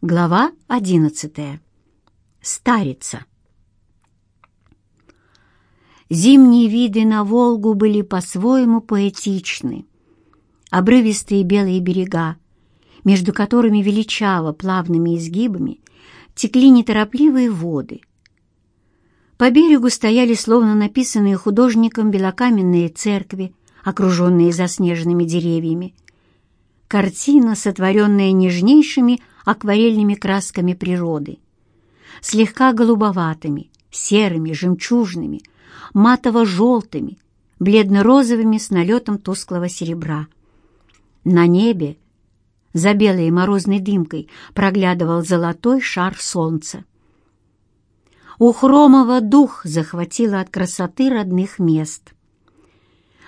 Глава одиннадцатая. Старица. Зимние виды на Волгу были по-своему поэтичны. Обрывистые белые берега, между которыми величаво плавными изгибами текли неторопливые воды. По берегу стояли словно написанные художником белокаменные церкви, окруженные заснеженными деревьями. Картина, сотворенная нежнейшими акварельными красками природы, слегка голубоватыми, серыми, жемчужными, матово-желтыми, бледно-розовыми с налетом тусклого серебра. На небе, за белой морозной дымкой, проглядывал золотой шар солнца. У Хромова дух захватило от красоты родных мест.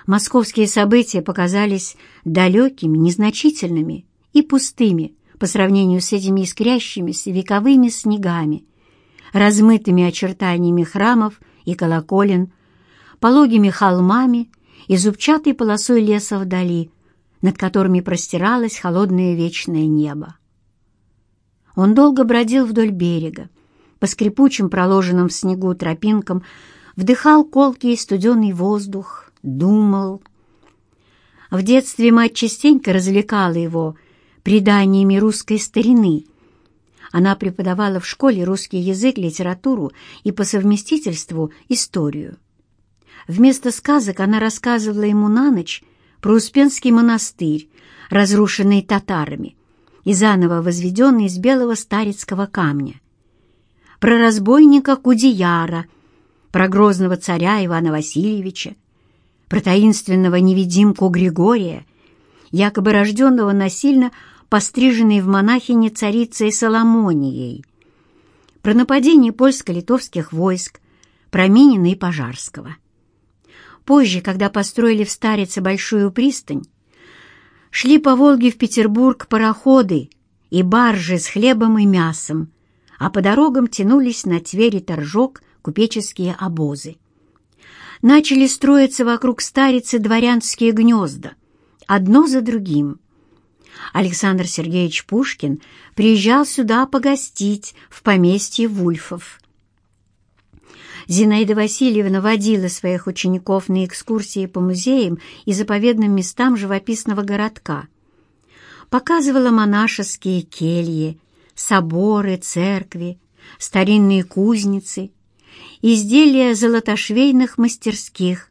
Московские события показались далекими, незначительными и пустыми по сравнению с этими искрящимися вековыми снегами, размытыми очертаниями храмов и колоколен, пологими холмами и зубчатой полосой леса вдали, над которыми простиралось холодное вечное небо. Он долго бродил вдоль берега, по скрипучим проложенным в снегу тропинкам, вдыхал колкий студеный воздух, думал. В детстве мать частенько развлекала его преданиями русской старины. Она преподавала в школе русский язык, литературу и по совместительству историю. Вместо сказок она рассказывала ему на ночь про Успенский монастырь, разрушенный татарами и заново возведенный из белого старецкого камня, про разбойника Кудияра, про грозного царя Ивана Васильевича, про таинственного невидимку Григория, якобы рожденного насильно постриженной в монахине царицей Соломонией, про нападение польско-литовских войск, про Минина и Пожарского. Позже, когда построили в Старице большую пристань, шли по Волге в Петербург пароходы и баржи с хлебом и мясом, а по дорогам тянулись на Тверь и Торжок купеческие обозы. Начали строиться вокруг Старицы дворянские гнезда, одно за другим. Александр Сергеевич Пушкин приезжал сюда погостить в поместье Вульфов. Зинаида Васильевна водила своих учеников на экскурсии по музеям и заповедным местам живописного городка. Показывала монашеские кельи, соборы, церкви, старинные кузницы, изделия золотошвейных мастерских,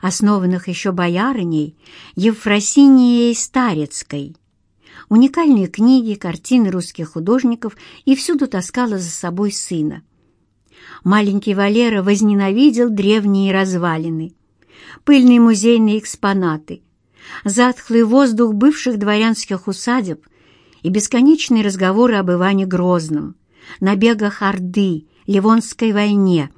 основанных еще боярыней Евфросинией Старецкой уникальные книги, картины русских художников и всюду таскала за собой сына. Маленький Валера возненавидел древние развалины, пыльные музейные экспонаты, затхлый воздух бывших дворянских усадеб и бесконечные разговоры об Иване Грозном, набегах Орды, Ливонской войне,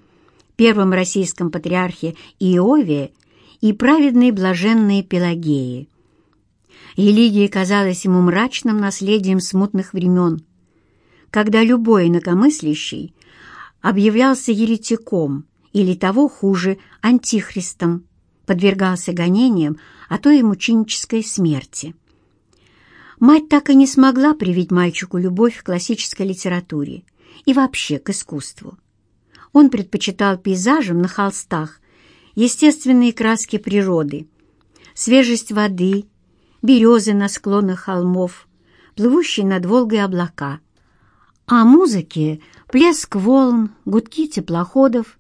первом российском патриархе Иове и праведной блаженной Пелагеи. Религия казалась ему мрачным наследием смутных времен, когда любой инакомыслящий объявлялся еретиком или того хуже антихристом, подвергался гонениям, а то и мученической смерти. Мать так и не смогла привить мальчику любовь к классической литературе и вообще к искусству. Он предпочитал пейзажам на холстах естественные краски природы, свежесть воды березы на склонах холмов, плывущие над Волгой облака. А музыке — плеск волн, гудки теплоходов,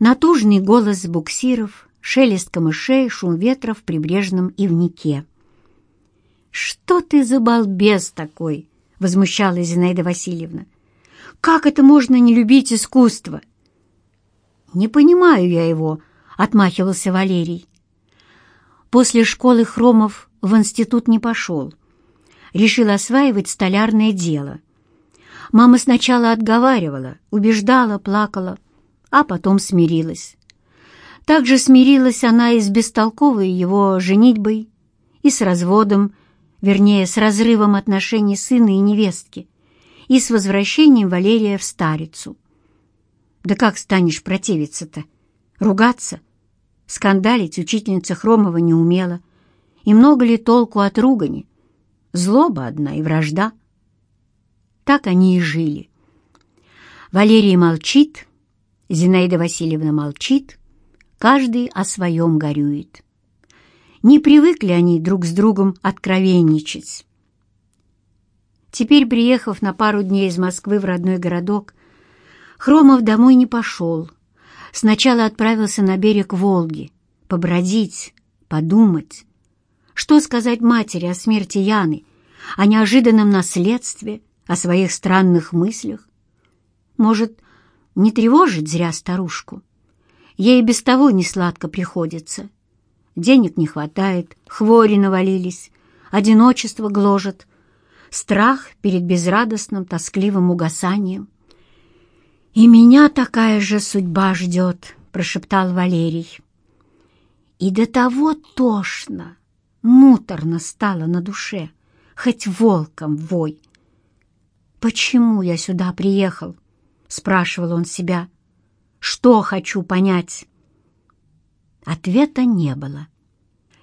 натужный голос буксиров, шелест камышей, шум ветра в прибрежном ивнике. «Что ты за балбес такой?» — возмущалась Зинаида Васильевна. «Как это можно не любить искусство?» «Не понимаю я его», — отмахивался Валерий. После школы Хромов в институт не пошел. Решил осваивать столярное дело. Мама сначала отговаривала, убеждала, плакала, а потом смирилась. Также смирилась она и с бестолковой его женитьбой, и с разводом, вернее, с разрывом отношений сына и невестки, и с возвращением Валерия в Старицу. Да как станешь противиться-то? Ругаться? Скандалить учительница Хромова не умела, и много ли толку от ругани? Злоба одна и вражда. Так они и жили. Валерий молчит, Зинаида Васильевна молчит, каждый о своем горюет. Не привыкли они друг с другом откровенничать. Теперь, приехав на пару дней из Москвы в родной городок, Хромов домой не пошел. Сначала отправился на берег Волги, побродить, подумать. Что сказать матери о смерти Яны, о неожиданном наследстве, о своих странных мыслях? Может, не тревожить зря старушку? Ей без того не сладко приходится. Денег не хватает, хвори навалились, одиночество гложет, страх перед безрадостным, тоскливым угасанием. «И меня такая же судьба ждет», — прошептал Валерий. И до того тошно, муторно стало на душе, хоть волком вой. «Почему я сюда приехал?» — спрашивал он себя. «Что хочу понять?» Ответа не было.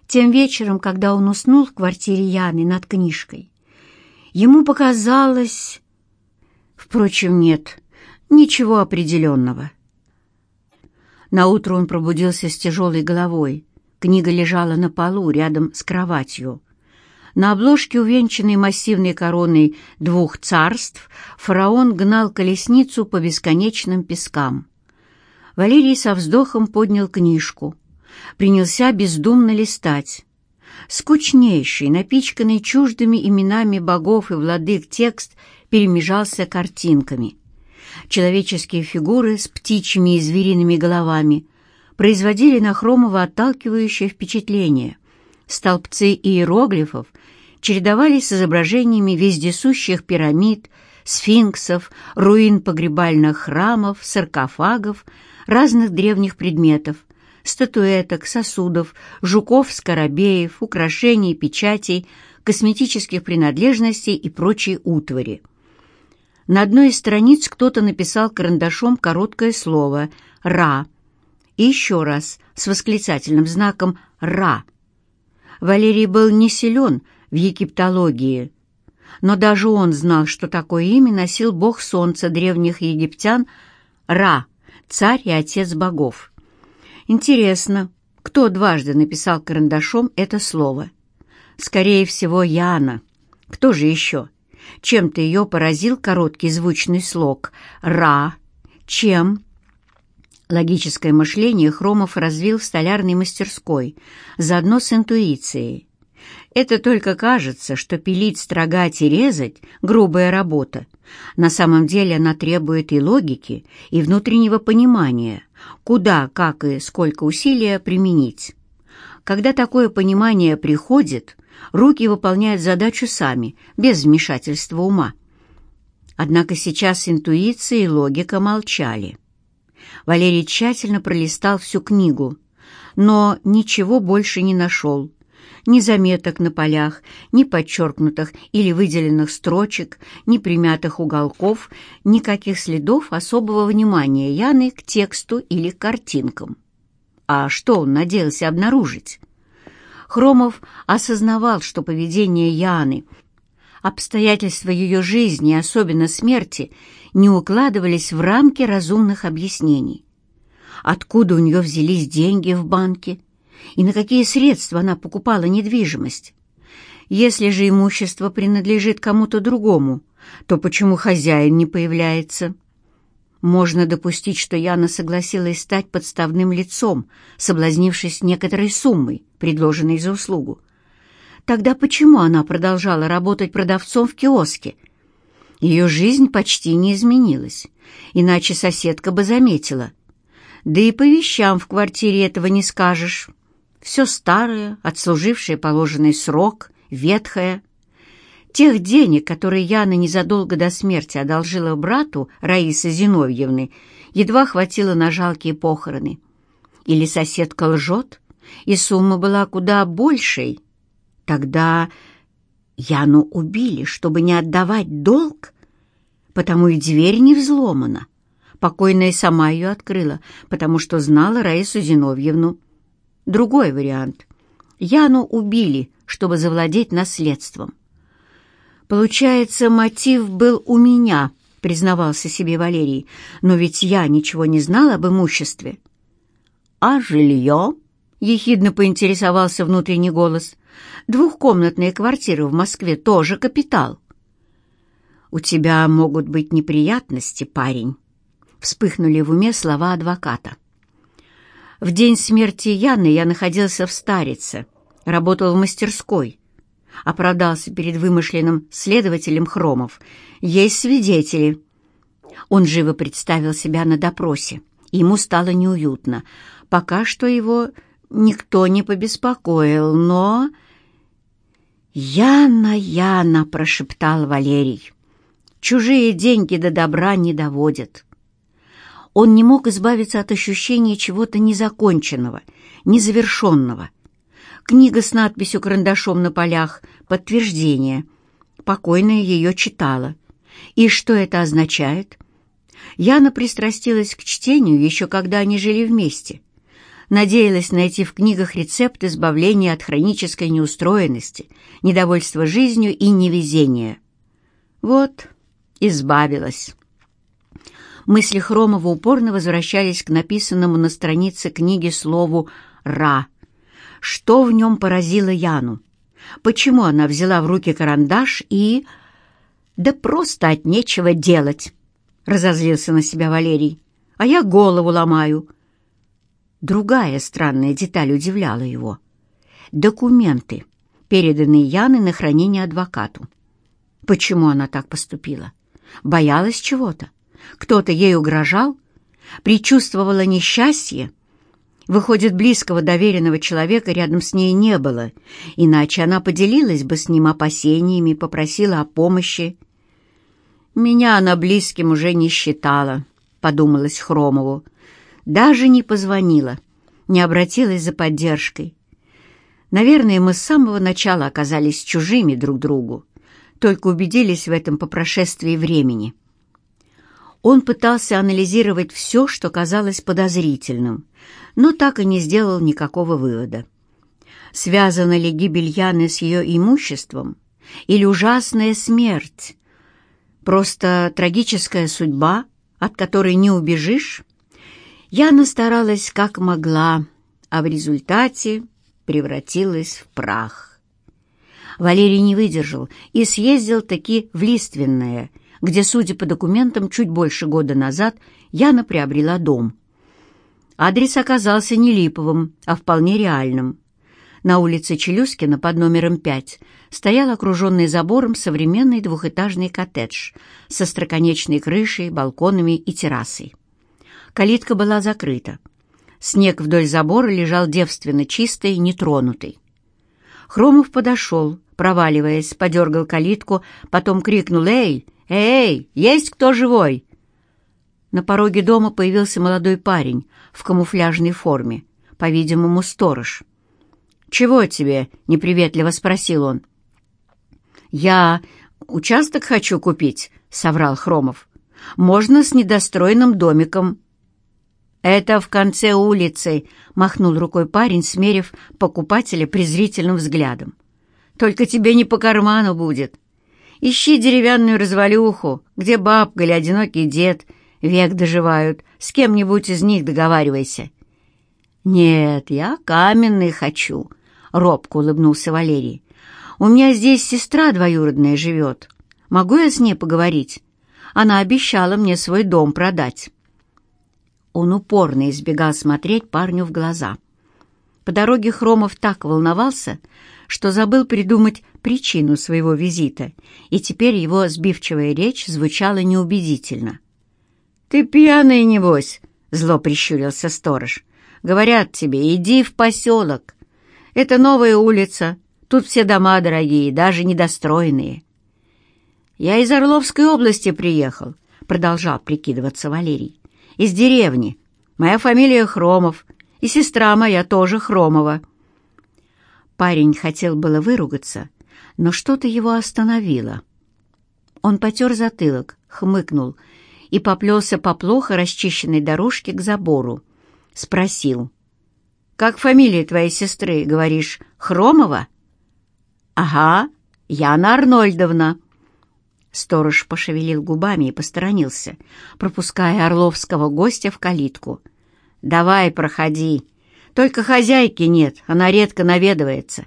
Тем вечером, когда он уснул в квартире Яны над книжкой, ему показалось... Впрочем, нет, ничего определенного. Наутро он пробудился с тяжелой головой. Книга лежала на полу рядом с кроватью. На обложке, увенчанной массивной короной двух царств, фараон гнал колесницу по бесконечным пескам. Валерий со вздохом поднял книжку. Принялся бездумно листать. Скучнейший, напичканный чуждыми именами богов и владык текст перемежался картинками. Человеческие фигуры с птичьими и звериными головами производили на Хромова отталкивающее впечатление. Столбцы иероглифов чередовались с изображениями вездесущих пирамид, сфинксов, руин погребальных храмов, саркофагов, разных древних предметов, статуэток, сосудов, жуков-скоробеев, украшений, печатей, косметических принадлежностей и прочей утвари. На одной из страниц кто-то написал карандашом короткое слово «Ра» и еще раз с восклицательным знаком «Ра». Валерий был не силен в египтологии, но даже он знал, что такое имя носил бог солнца древних египтян Ра, царь и отец богов. Интересно, кто дважды написал карандашом это слово? Скорее всего, Яна. Кто же еще? Чем-то ее поразил короткий звучный слог «ра», чем Логическое мышление Хромов развил в столярной мастерской, заодно с интуицией. Это только кажется, что пилить, строгать и резать — грубая работа. На самом деле она требует и логики, и внутреннего понимания, куда, как и сколько усилия применить. Когда такое понимание приходит, руки выполняют задачу сами, без вмешательства ума. Однако сейчас интуиция и логика молчали. Валерий тщательно пролистал всю книгу, но ничего больше не нашел. Ни заметок на полях, ни подчеркнутых или выделенных строчек, ни примятых уголков, никаких следов особого внимания Яны к тексту или к картинкам. А что он надеялся обнаружить? Хромов осознавал, что поведение Яны, обстоятельства ее жизни, особенно смерти, не укладывались в рамки разумных объяснений. Откуда у нее взялись деньги в банке и на какие средства она покупала недвижимость? Если же имущество принадлежит кому-то другому, то почему хозяин не появляется? Можно допустить, что Яна согласилась стать подставным лицом, соблазнившись некоторой суммой, предложенной за услугу. Тогда почему она продолжала работать продавцом в киоске? Ее жизнь почти не изменилась, иначе соседка бы заметила. Да и по вещам в квартире этого не скажешь. Все старое, отслужившее положенный срок, ветхое — Тех денег, которые Яна незадолго до смерти одолжила брату Раисы Зиновьевны, едва хватило на жалкие похороны. Или соседка лжет, и сумма была куда большей. Тогда Яну убили, чтобы не отдавать долг, потому и дверь не взломана. Покойная сама ее открыла, потому что знала Раису Зиновьевну. Другой вариант. Яну убили, чтобы завладеть наследством. «Получается, мотив был у меня», — признавался себе Валерий, «но ведь я ничего не знал об имуществе». «А жилье?» — ехидно поинтересовался внутренний голос. «Двухкомнатная квартира в Москве тоже капитал». «У тебя могут быть неприятности, парень», — вспыхнули в уме слова адвоката. В день смерти Яны я находился в Старице, работал в мастерской, оправдался перед вымышленным следователем Хромов. Есть свидетели. Он живо представил себя на допросе. Ему стало неуютно. Пока что его никто не побеспокоил, но... «Яна, Яна!» — прошептал Валерий. «Чужие деньги до добра не доводят». Он не мог избавиться от ощущения чего-то незаконченного, незавершенного. Книга с надписью карандашом на полях «Подтверждение». Покойная ее читала. И что это означает? Яна пристрастилась к чтению еще когда они жили вместе. Надеялась найти в книгах рецепт избавления от хронической неустроенности, недовольства жизнью и невезения. Вот, избавилась. Мысли Хромова упорно возвращались к написанному на странице книги слову «Ра». Что в нем поразило Яну? Почему она взяла в руки карандаш и... «Да просто от нечего делать», — разозлился на себя Валерий. «А я голову ломаю». Другая странная деталь удивляла его. Документы, переданные Яной на хранение адвокату. Почему она так поступила? Боялась чего-то? Кто-то ей угрожал? Причувствовала несчастье? Выходит, близкого доверенного человека рядом с ней не было, иначе она поделилась бы с ним опасениями, попросила о помощи. «Меня она близким уже не считала», — подумалась Хромову. «Даже не позвонила, не обратилась за поддержкой. Наверное, мы с самого начала оказались чужими друг другу, только убедились в этом по прошествии времени». Он пытался анализировать все, что казалось подозрительным, но так и не сделал никакого вывода. Связана ли гибель Яны с ее имуществом или ужасная смерть? Просто трагическая судьба, от которой не убежишь? Яна старалась как могла, а в результате превратилась в прах. Валерий не выдержал и съездил таки в Лиственное – где, судя по документам, чуть больше года назад Яна приобрела дом. Адрес оказался не липовым, а вполне реальным. На улице Челюскина под номером 5 стоял окруженный забором современный двухэтажный коттедж со строконечной крышей, балконами и террасой. Калитка была закрыта. Снег вдоль забора лежал девственно чистый нетронутый. Хромов подошел, проваливаясь, подергал калитку, потом крикнул «Эй, «Эй, есть кто живой?» На пороге дома появился молодой парень в камуфляжной форме, по-видимому, сторож. «Чего тебе?» — неприветливо спросил он. «Я участок хочу купить», — соврал Хромов. «Можно с недостроенным домиком». «Это в конце улицы», — махнул рукой парень, смерив покупателя презрительным взглядом. «Только тебе не по карману будет. Ищи деревянную развалюху, где бабка или одинокий дед век доживают. С кем-нибудь из них договаривайся». «Нет, я каменный хочу», — робко улыбнулся Валерий. «У меня здесь сестра двоюродная живет. Могу я с ней поговорить? Она обещала мне свой дом продать». Он упорно избегал смотреть парню в глаза. По дороге Хромов так волновался, что забыл придумать причину своего визита, и теперь его сбивчивая речь звучала неубедительно. «Ты пьяный, небось!» — зло прищурился сторож. «Говорят тебе, иди в поселок. Это новая улица, тут все дома дорогие, даже недостроенные». «Я из Орловской области приехал», — продолжал прикидываться Валерий. «Из деревни. Моя фамилия Хромов, и сестра моя тоже Хромова». Парень хотел было выругаться, но что-то его остановило. Он потер затылок, хмыкнул и поплелся по плохо расчищенной дорожке к забору. Спросил. «Как фамилия твоей сестры, говоришь, Хромова?» «Ага, Яна Арнольдовна», Сторож пошевелил губами и посторонился, пропуская орловского гостя в калитку. «Давай, проходи. Только хозяйки нет, она редко наведывается.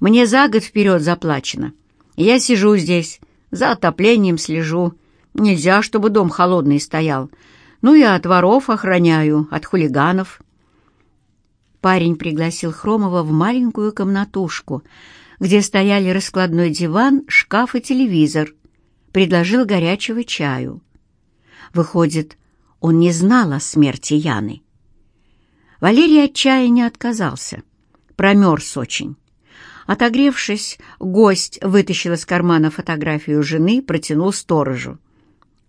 Мне за год вперед заплачено. Я сижу здесь, за отоплением слежу. Нельзя, чтобы дом холодный стоял. Ну и от воров охраняю, от хулиганов». Парень пригласил Хромова в маленькую комнатушку, где стояли раскладной диван, шкаф и телевизор. Предложил горячего чаю. Выходит, он не знал о смерти Яны. Валерий от чая не отказался. Промерз очень. Отогревшись, гость вытащил из кармана фотографию жены, протянул сторожу.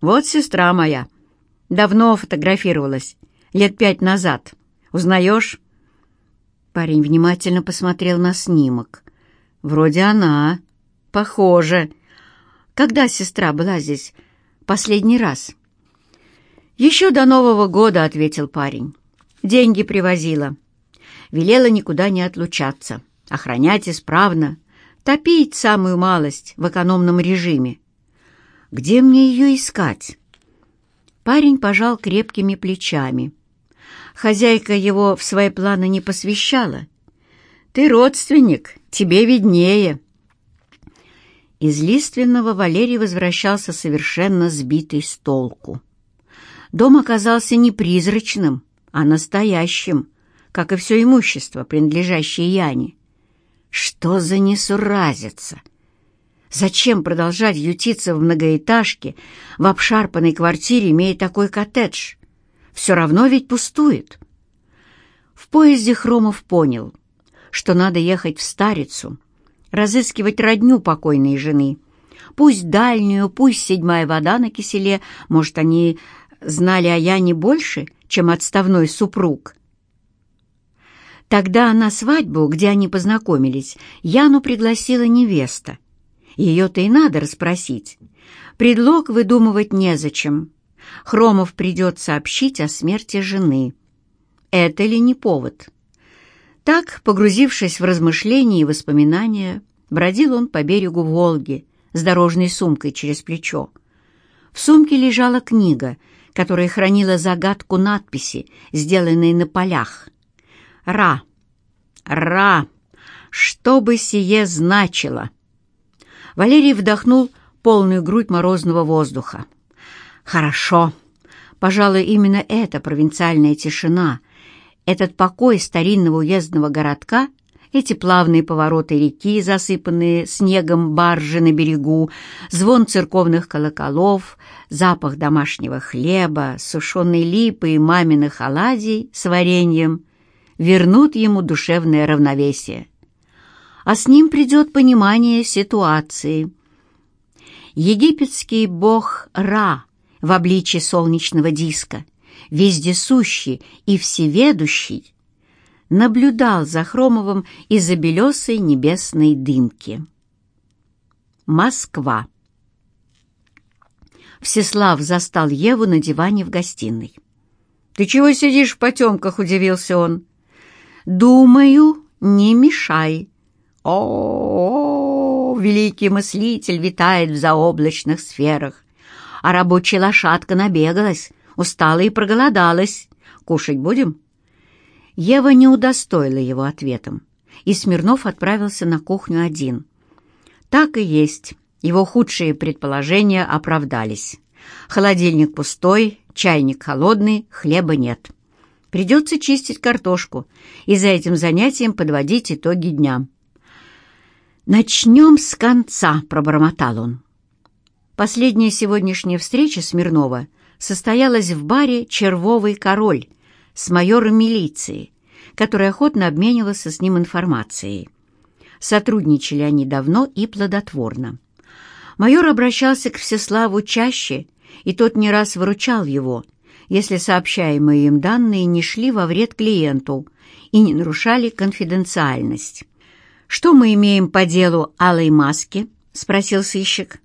«Вот сестра моя. Давно фотографировалась, лет пять назад. Узнаешь?» Парень внимательно посмотрел на снимок. «Вроде она. Похоже. Когда сестра была здесь последний раз?» «Еще до Нового года», — ответил парень. «Деньги привозила. Велела никуда не отлучаться, охранять исправно, топить самую малость в экономном режиме. Где мне ее искать?» Парень пожал крепкими плечами. Хозяйка его в свои планы не посвящала. «Ты родственник, тебе виднее». Из Лиственного Валерий возвращался совершенно сбитый с толку. Дом оказался не призрачным, а настоящим, как и все имущество, принадлежащее Яне. Что за несуразица! Зачем продолжать ютиться в многоэтажке, в обшарпанной квартире, имея такой коттедж? Все равно ведь пустует. В поезде Хромов понял, что надо ехать в Старицу, разыскивать родню покойной жены. Пусть дальнюю, пусть седьмая вода на киселе, может, они знали о Яне больше, чем отставной супруг. Тогда на свадьбу, где они познакомились, Яну пригласила невеста. Ее-то и надо расспросить. Предлог выдумывать незачем. Хромов придет сообщить о смерти жены. Это ли не повод? Так, погрузившись в размышления и воспоминания, бродил он по берегу Волги с дорожной сумкой через плечо. В сумке лежала книга, которая хранила загадку надписи, сделанной на полях. «Ра! Ра! Что бы сие значило?» Валерий вдохнул полную грудь морозного воздуха. Хорошо. Пожалуй, именно эта провинциальная тишина, этот покой старинного уездного городка, эти плавные повороты реки, засыпанные снегом баржи на берегу, звон церковных колоколов, запах домашнего хлеба, сушеной липы и маминых оладий с вареньем вернут ему душевное равновесие. А с ним придет понимание ситуации. Египетский бог Ра в обличье солнечного диска, вездесущий и всеведущий, наблюдал за Хромовым из-за белесой небесной дымки. Москва. Всеслав застал Еву на диване в гостиной. «Ты чего сидишь в потемках?» — удивился он. «Думаю, не мешай». О, -о, -о, великий мыслитель витает в заоблачных сферах а рабочая лошадка набегалась, устала и проголодалась. Кушать будем?» Ева не удостоила его ответом, и Смирнов отправился на кухню один. Так и есть, его худшие предположения оправдались. Холодильник пустой, чайник холодный, хлеба нет. Придется чистить картошку и за этим занятием подводить итоги дня. «Начнем с конца», — пробормотал он. Последняя сегодняшняя встреча Смирнова состоялась в баре «Червовый король» с майором милиции, который охотно обменивался с ним информацией. Сотрудничали они давно и плодотворно. Майор обращался к Всеславу чаще, и тот не раз выручал его, если сообщаемые им данные не шли во вред клиенту и не нарушали конфиденциальность. «Что мы имеем по делу Алой Маски?» — спросил сыщик.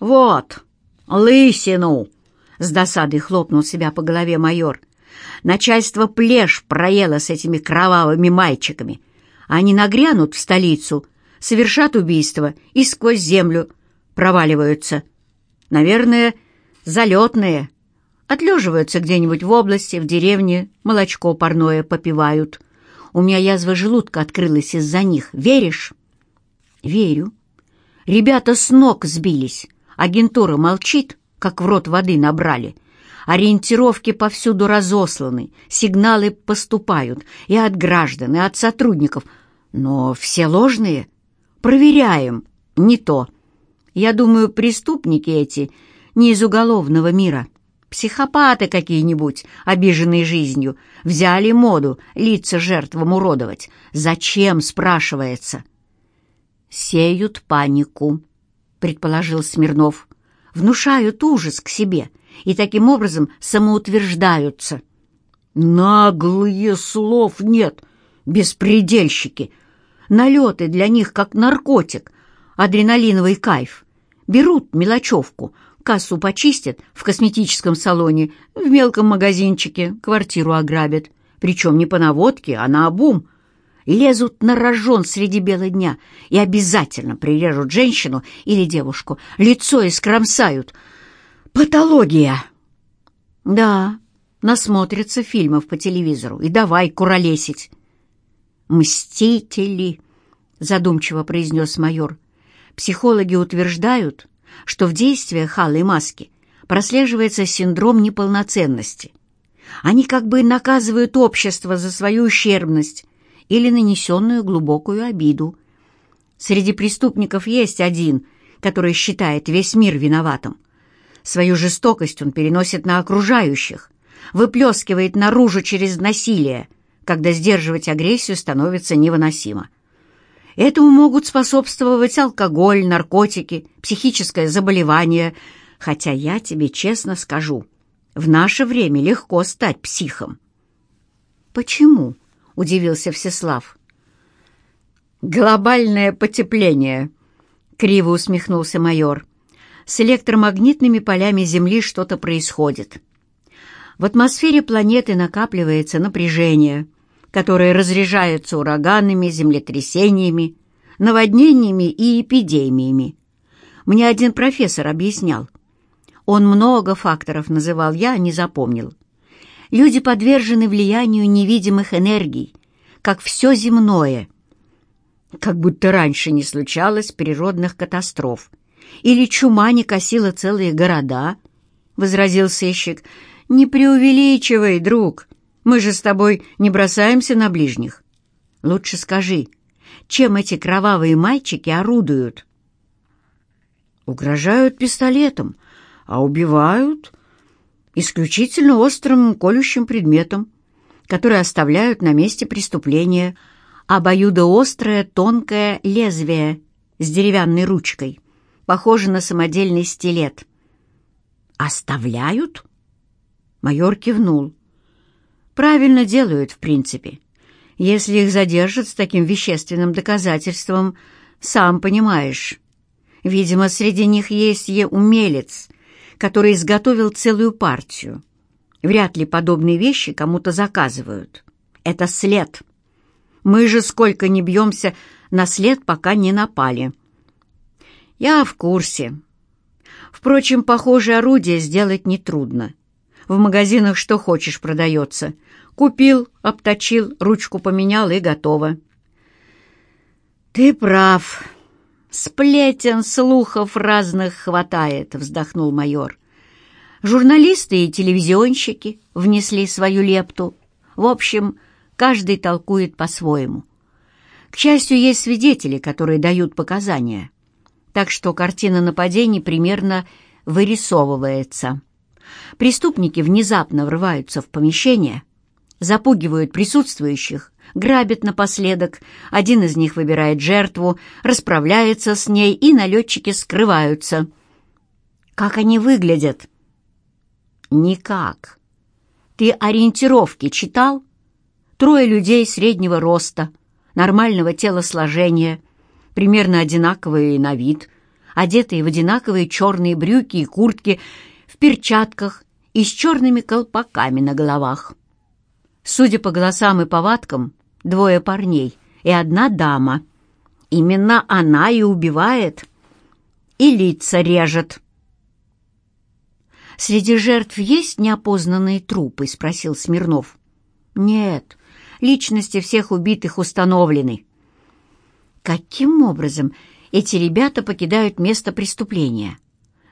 «Вот, лысину!» — с досадой хлопнул себя по голове майор. «Начальство плешь проело с этими кровавыми мальчиками. Они нагрянут в столицу, совершат убийство и сквозь землю проваливаются. Наверное, залетные. Отлеживаются где-нибудь в области, в деревне, молочко парное попивают. У меня язва желудка открылась из-за них. Веришь? Верю. Ребята с ног сбились. Агентура молчит, как в рот воды набрали. Ориентировки повсюду разосланы, сигналы поступают и от граждан, и от сотрудников. Но все ложные. Проверяем. Не то. Я думаю, преступники эти не из уголовного мира. Психопаты какие-нибудь, обиженные жизнью, взяли моду лица жертвам уродовать. Зачем, спрашивается? «Сеют панику», — предположил Смирнов. «Внушают ужас к себе и таким образом самоутверждаются». «Наглые слов нет, беспредельщики. Налеты для них как наркотик, адреналиновый кайф. Берут мелочевку, кассу почистят в косметическом салоне, в мелком магазинчике, квартиру ограбят. Причем не по наводке, а на обум. Лезут на рожон среди бела дня и обязательно прирежут женщину или девушку, лицо искромсают. Патология! Да, насмотрятся фильмов по телевизору и давай куролесить. «Мстители!» — задумчиво произнес майор. Психологи утверждают, что в действиях Аллы Маски прослеживается синдром неполноценности. Они как бы наказывают общество за свою ущербность или нанесенную глубокую обиду. Среди преступников есть один, который считает весь мир виноватым. Свою жестокость он переносит на окружающих, выплескивает наружу через насилие, когда сдерживать агрессию становится невыносимо. Этому могут способствовать алкоголь, наркотики, психическое заболевание. Хотя я тебе честно скажу, в наше время легко стать психом. «Почему?» — удивился Всеслав. «Глобальное потепление», — криво усмехнулся майор. «С электромагнитными полями Земли что-то происходит. В атмосфере планеты накапливается напряжение» которые разряжаются ураганами, землетрясениями, наводнениями и эпидемиями. Мне один профессор объяснял. Он много факторов называл, я не запомнил. Люди подвержены влиянию невидимых энергий, как все земное. Как будто раньше не случалось природных катастроф. Или чума не косила целые города, — возразил сыщик. «Не преувеличивай, друг. Мы же с тобой не бросаемся на ближних. Лучше скажи, чем эти кровавые мальчики орудуют? Угрожают пистолетом, а убивают исключительно острым колющим предметом, который оставляют на месте преступления, обоюдоострое тонкое лезвие с деревянной ручкой, похоже на самодельный стилет. «Оставляют?» Майор кивнул. Правильно делают, в принципе. Если их задержат с таким вещественным доказательством, сам понимаешь. Видимо, среди них есть е-умелец, который изготовил целую партию. Вряд ли подобные вещи кому-то заказывают. Это след. Мы же сколько не бьемся на след, пока не напали. Я в курсе. Впрочем, похожее орудие сделать нетрудно. В магазинах что хочешь продается. Купил, обточил, ручку поменял и готово. «Ты прав. Сплетен, слухов разных хватает», — вздохнул майор. Журналисты и телевизионщики внесли свою лепту. В общем, каждый толкует по-своему. К счастью, есть свидетели, которые дают показания. Так что картина нападений примерно вырисовывается. Преступники внезапно врываются в помещение, запугивают присутствующих, грабят напоследок, один из них выбирает жертву, расправляется с ней, и налетчики скрываются. Как они выглядят? Никак. Ты ориентировки читал? Трое людей среднего роста, нормального телосложения, примерно одинаковые на вид, одетые в одинаковые черные брюки и куртки в перчатках и с черными колпаками на головах. Судя по голосам и повадкам, двое парней и одна дама. Именно она и убивает, и лица режет. «Среди жертв есть неопознанные трупы?» — спросил Смирнов. «Нет, личности всех убитых установлены». «Каким образом эти ребята покидают место преступления?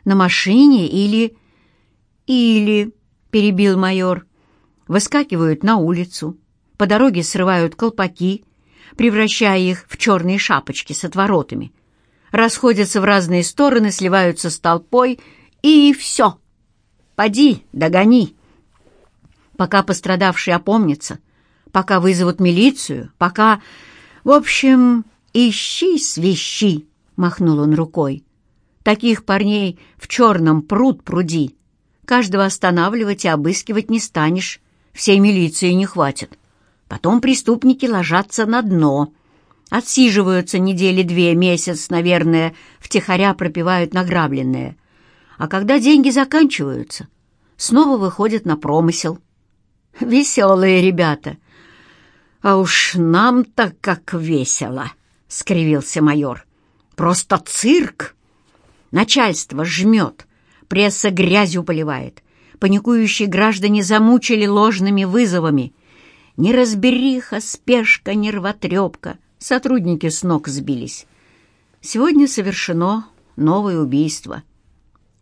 На машине или...» «Или...» — перебил майор. «Выскакивают на улицу, по дороге срывают колпаки, превращая их в черные шапочки с отворотами, расходятся в разные стороны, сливаются с толпой, и все». Поди, догони. Пока пострадавший опомнится, пока вызовут милицию, пока... В общем, ищи свищи, — махнул он рукой. Таких парней в черном пруд пруди. Каждого останавливать и обыскивать не станешь, всей милиции не хватит. Потом преступники ложатся на дно, отсиживаются недели две, месяц, наверное, втихаря пропивают награбленное — а когда деньги заканчиваются, снова выходят на промысел. Веселые ребята. А уж нам-то как весело, — скривился майор. Просто цирк. Начальство жмет, пресса грязью поливает. Паникующие граждане замучили ложными вызовами. Неразбериха, спешка, нервотрепка. Сотрудники с ног сбились. Сегодня совершено новое убийство —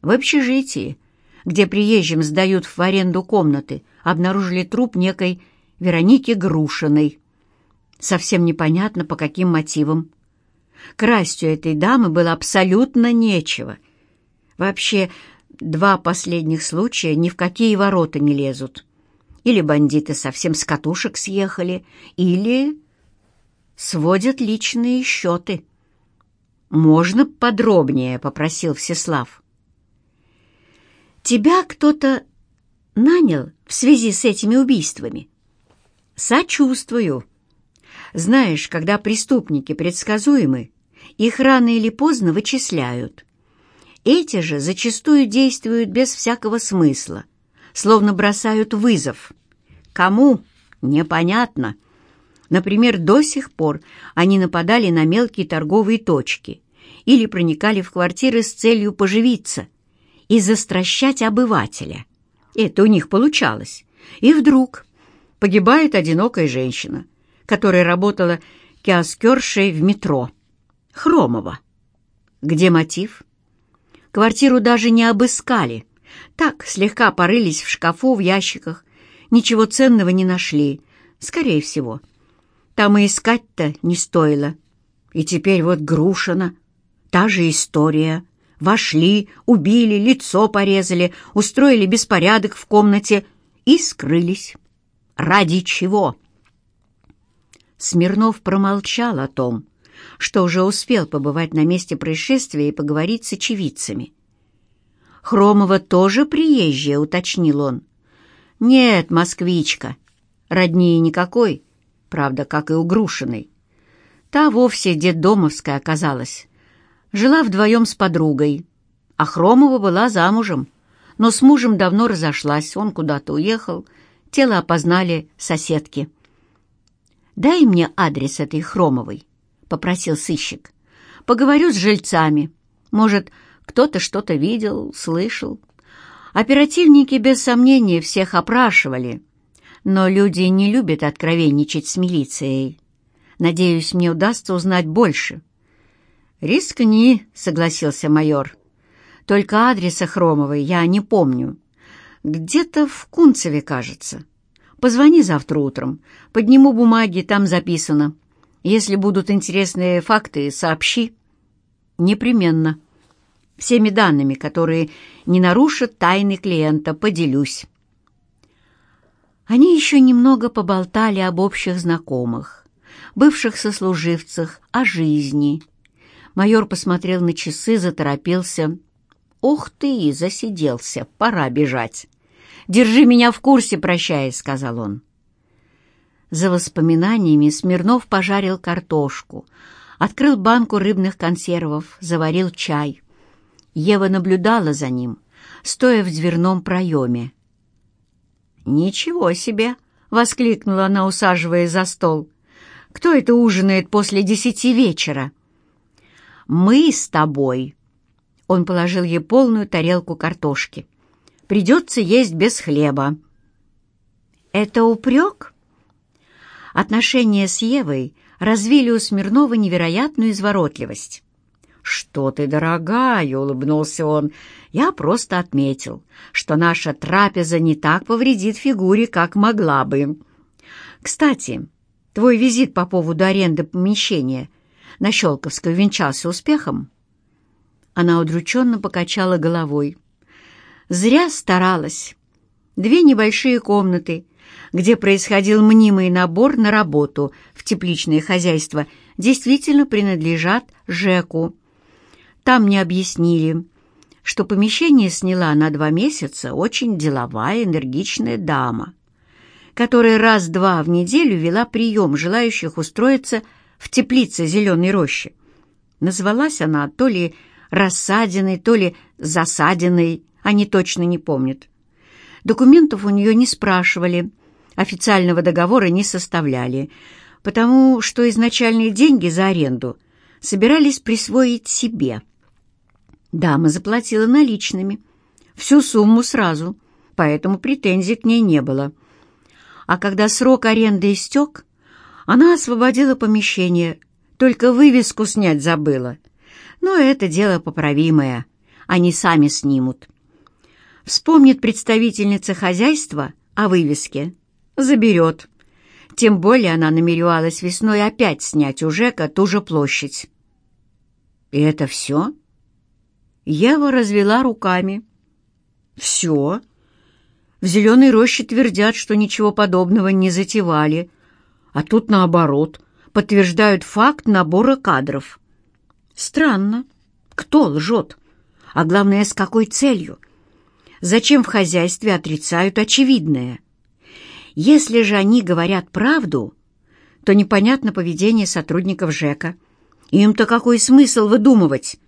в общежитии, где приезжим сдают в аренду комнаты, обнаружили труп некой Вероники Грушиной. Совсем непонятно, по каким мотивам. Красть у этой дамы было абсолютно нечего. Вообще, два последних случая ни в какие ворота не лезут. Или бандиты совсем с катушек съехали, или сводят личные счеты. «Можно подробнее?» — попросил Всеслав. Тебя кто-то нанял в связи с этими убийствами? Сочувствую. Знаешь, когда преступники предсказуемы, их рано или поздно вычисляют. Эти же зачастую действуют без всякого смысла, словно бросают вызов. Кому? Непонятно. Например, до сих пор они нападали на мелкие торговые точки или проникали в квартиры с целью поживиться – и застращать обывателя. Это у них получалось. И вдруг погибает одинокая женщина, которая работала киоскершей в метро. Хромова. Где мотив? Квартиру даже не обыскали. Так, слегка порылись в шкафу, в ящиках. Ничего ценного не нашли, скорее всего. Там и искать-то не стоило. И теперь вот Грушина. Та же история. Вошли, убили, лицо порезали, устроили беспорядок в комнате и скрылись. Ради чего? Смирнов промолчал о том, что уже успел побывать на месте происшествия и поговорить с очевидцами. «Хромова тоже приезжая», — уточнил он. «Нет, москвичка. Роднее никакой, правда, как и у Грушиной. Та вовсе детдомовская оказалась жила вдвоем с подругой, а Хромова была замужем, но с мужем давно разошлась, он куда-то уехал, тело опознали соседки. «Дай мне адрес этой Хромовой», — попросил сыщик. «Поговорю с жильцами. Может, кто-то что-то видел, слышал». Оперативники без сомнения всех опрашивали, но люди не любят откровенничать с милицией. Надеюсь, мне удастся узнать больше. «Рискни», — согласился майор. «Только адреса Хромовой я не помню. Где-то в Кунцеве, кажется. Позвони завтра утром. Подниму бумаги, там записано. Если будут интересные факты, сообщи». «Непременно. Всеми данными, которые не нарушат тайны клиента, поделюсь». Они еще немного поболтали об общих знакомых, бывших сослуживцах, о жизни — Майор посмотрел на часы, заторопился. «Ух ты, засиделся, пора бежать!» «Держи меня в курсе, прощаясь», — сказал он. За воспоминаниями Смирнов пожарил картошку, открыл банку рыбных консервов, заварил чай. Ева наблюдала за ним, стоя в дверном проеме. «Ничего себе!» — воскликнула она, усаживаясь за стол. «Кто это ужинает после десяти вечера?» Мы с тобой». Он положил ей полную тарелку картошки. придется есть без хлеба». «Это упрек?» Отношения с Евой развили у Смирнова невероятную изворотливость. «Что ты, дорогая!» — улыбнулся он. «Я просто отметил, что наша трапеза не так повредит фигуре, как могла бы. Кстати, твой визит по поводу аренды помещения на Щелковской венчался успехом?» Она удрученно покачала головой. «Зря старалась. Две небольшие комнаты, где происходил мнимый набор на работу в тепличное хозяйство, действительно принадлежат Жеку. Там мне объяснили, что помещение сняла на два месяца очень деловая, энергичная дама, которая раз-два в неделю вела прием желающих устроиться в теплице зеленой рощи. Назвалась она то ли рассадиной, то ли засадиной, они точно не помнят. Документов у нее не спрашивали, официального договора не составляли, потому что изначальные деньги за аренду собирались присвоить себе – Дама заплатила наличными, всю сумму сразу, поэтому претензий к ней не было. А когда срок аренды истек, она освободила помещение, только вывеску снять забыла. Но это дело поправимое, они сами снимут. Вспомнит представительница хозяйства о вывеске, заберет. Тем более она намеревалась весной опять снять у Жека ту же площадь. «И это все?» Ева развела руками. «Все. В зеленой роще твердят, что ничего подобного не затевали, а тут, наоборот, подтверждают факт набора кадров. Странно. Кто лжет? А главное, с какой целью? Зачем в хозяйстве отрицают очевидное? Если же они говорят правду, то непонятно поведение сотрудников ЖЭКа. Им-то какой смысл выдумывать?»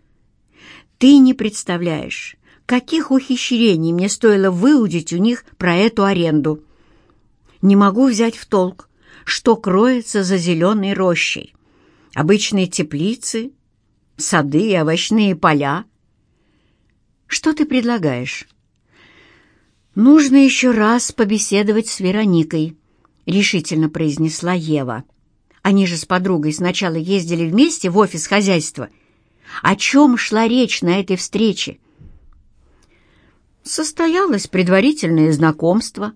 Ты не представляешь, каких ухищрений мне стоило выудить у них про эту аренду. Не могу взять в толк, что кроется за зеленой рощей. Обычные теплицы, сады и овощные поля. Что ты предлагаешь? Нужно еще раз побеседовать с Вероникой, решительно произнесла Ева. Они же с подругой сначала ездили вместе в офис хозяйства — о чем шла речь на этой встрече? Состоялось предварительное знакомство,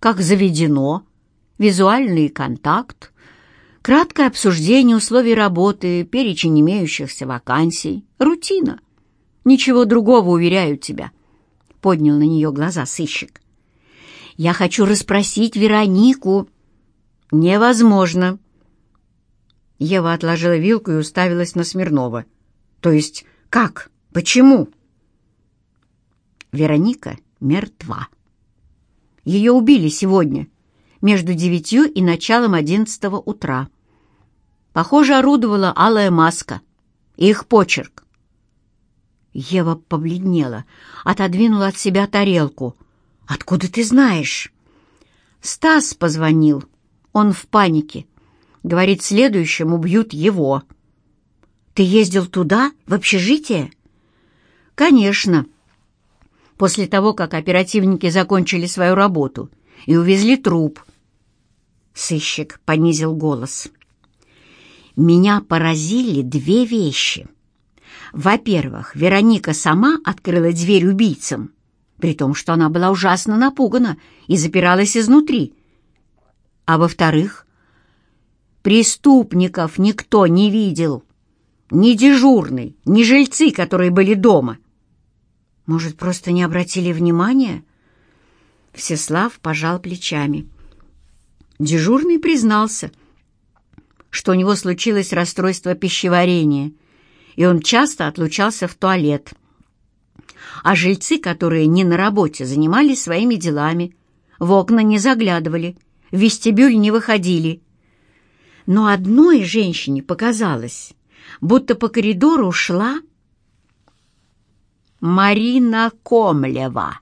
как заведено, визуальный контакт, краткое обсуждение условий работы, перечень имеющихся вакансий, рутина. Ничего другого, уверяю тебя, — поднял на нее глаза сыщик. Я хочу расспросить Веронику. Невозможно. Ева отложила вилку и уставилась на Смирнова. — то есть как? Почему? Вероника мертва. Ее убили сегодня, между девятью и началом одиннадцатого утра. Похоже, орудовала алая маска. Их почерк. Ева побледнела, отодвинула от себя тарелку. «Откуда ты знаешь?» «Стас позвонил. Он в панике. Говорит, следующим убьют его». Ты ездил туда, в общежитие? Конечно. После того, как оперативники закончили свою работу и увезли труп. Сыщик понизил голос. Меня поразили две вещи. Во-первых, Вероника сама открыла дверь убийцам, при том, что она была ужасно напугана и запиралась изнутри. А во-вторых, преступников никто не видел ни дежурный, ни жильцы, которые были дома. Может, просто не обратили внимания? Всеслав пожал плечами. Дежурный признался, что у него случилось расстройство пищеварения, и он часто отлучался в туалет. А жильцы, которые не на работе, занимались своими делами, в окна не заглядывали, в вестибюль не выходили. Но одной женщине показалось, будто по коридору шла Марина Комлева.